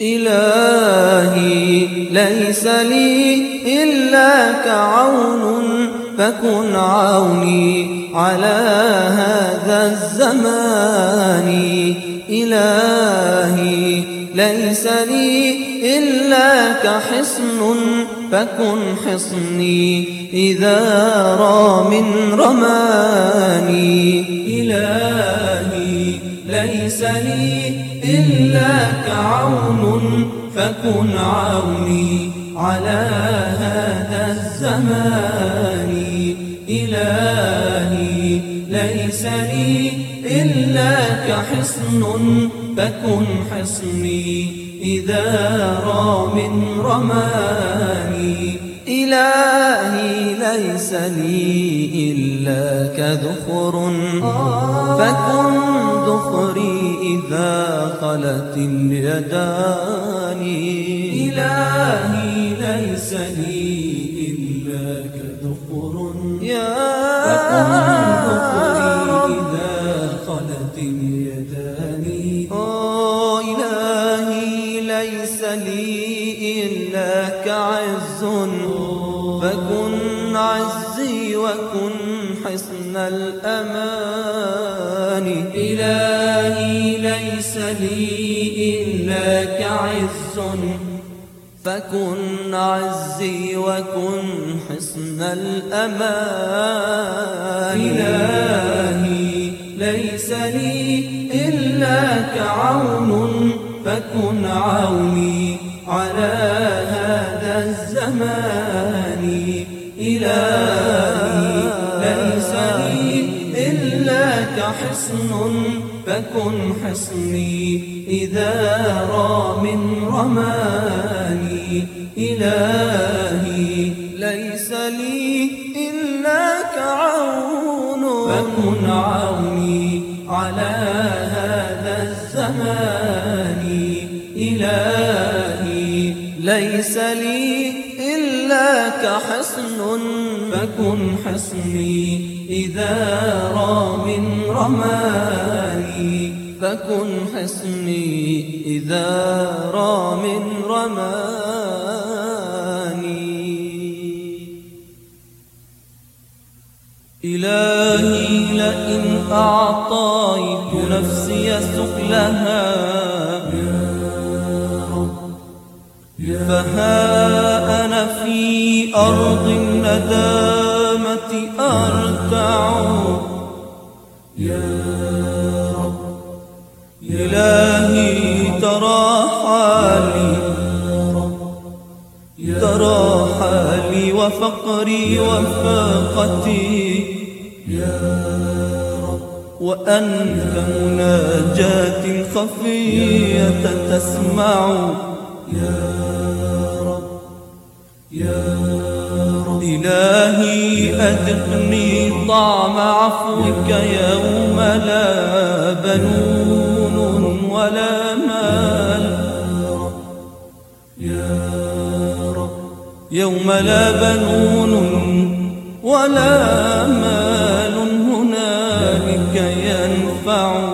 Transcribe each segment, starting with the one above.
إلهي ليس لي إلا كعون فكن عوني على هذا الزمان. إلهي ليس لي إلا كحصن فكن حصني إذا رام رماني. إلهي ليس لي إلا كعون فكن عوني على هذا الزمان. إلهي ليس لي إلا كحصن فكن حصني إذا رام رماني. إلهي ليس لي إلا كذخر. فكن ذخري إذا خلت اليدان إلهي ليس لي إلا كذخر. يا إذا خلت اليدان. إلهي ليس لي إلا كعز. فكن عزي وكن حصن الأمان. إلهي ليس لي إلا كعز. فكن عزي وكن حصن الأمان. إلهي ليس لي إلا كعون. فكن عوني على هذا الزمان. إلهي ليس لي إلا كحصن فكن حصني إذا رام رماني. إلهي ليس لي إلا كعون. فكن عوني ليس لي إلا كحصن فكن حصني إذا رام رماني فكن حصني إذا رام رماني. إلهي لئن أعطيت نفسي سؤلها فها أنا في أرض الندامة أرتع. إلهي ترى حالي ترى حالي وفقري وفاقتي. وأنت مناجاة خفية تسمع. إلهي أذقني طعم عفوك يوم لا بنون ولا مال. يوم لا بنون ولا مال هنالك ينفع.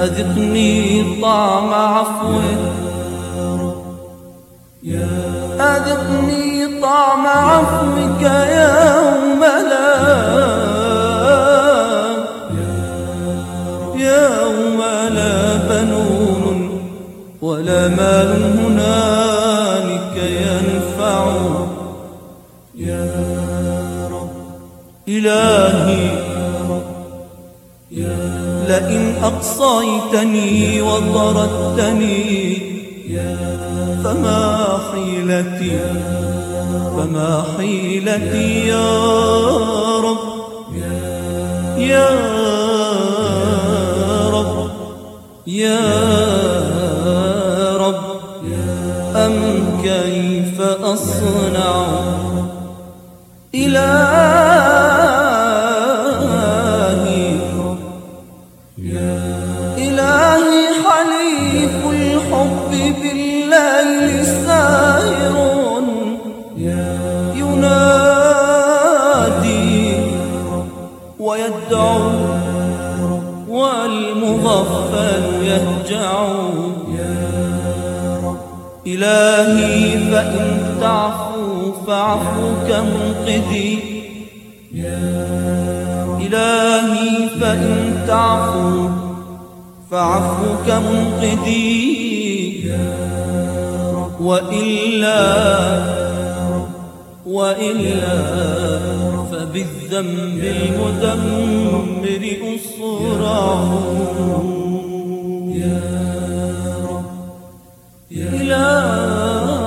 أذقني طعم عفوك أذقني طعم عفوك يوم لا يوم لا بنون ولا مال هنالك ينفع. يا رب إلهي لئن أقصيتني وطردتني فما حيلتي فما حيلتي يا رب يا رب يا رب أم كيف أصنع؟ إلهي ينادي ويدعو والمغفل يهجع. إلهي فإن تعفو فعفوك منقذي إلهي فإن تعفو فعفوك منقذي وإلا وإلا فبالذنب المدمر أصرعه يا رب يا إلهي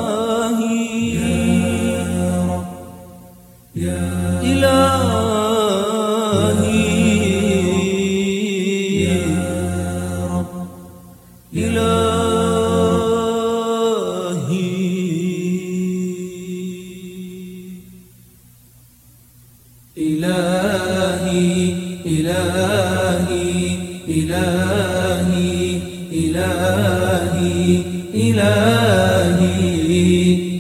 يا رب يا إلهي. إلهي إلهي إلهي إلهي إلهي.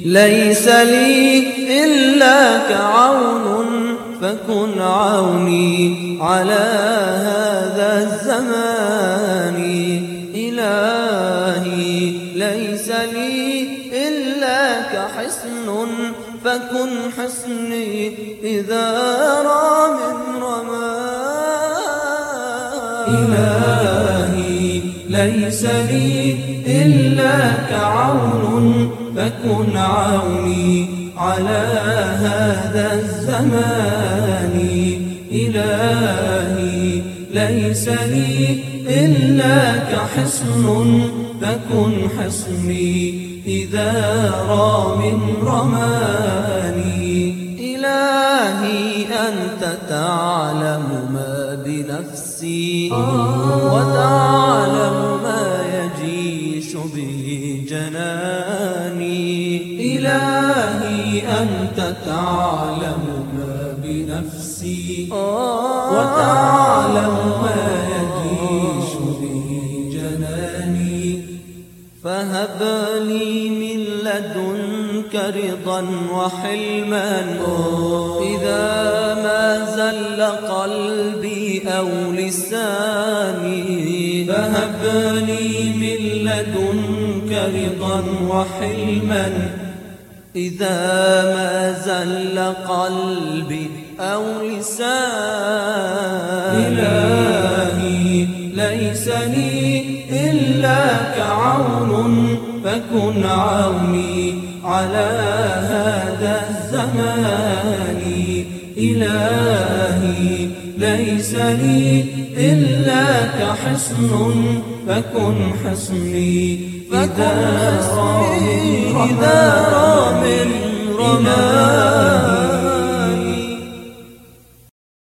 ليس لي إلا كعون فكن عوني على هذا الزمان. إلهي ليس لي إلا كحسن فكن حسني إذا إلهي ليس لي إلا كعون فكن عوني على هذا الزمان. إلهي ليس لي إلا كحصن فكن حصني إذا رام رماني. إلهي أنت تعلم ما بنفسي وتعلم ما يجيش به جناني. إلهي أنت تعلم ما بنفسي وتعلم ما يجيش به جناني. فهب لي من لدنك رضا وحلما. إذا ما زل قلبي أو لساني فهب لي من لدنك رضا وحلما. إذا ما زل قلبي أو لساني إلهي ليس لي إلا كعون فكن عوني على هذا الزمان. إلهي ليس لي إلا كحصن فكن حصني إذا رام إذا رام رماني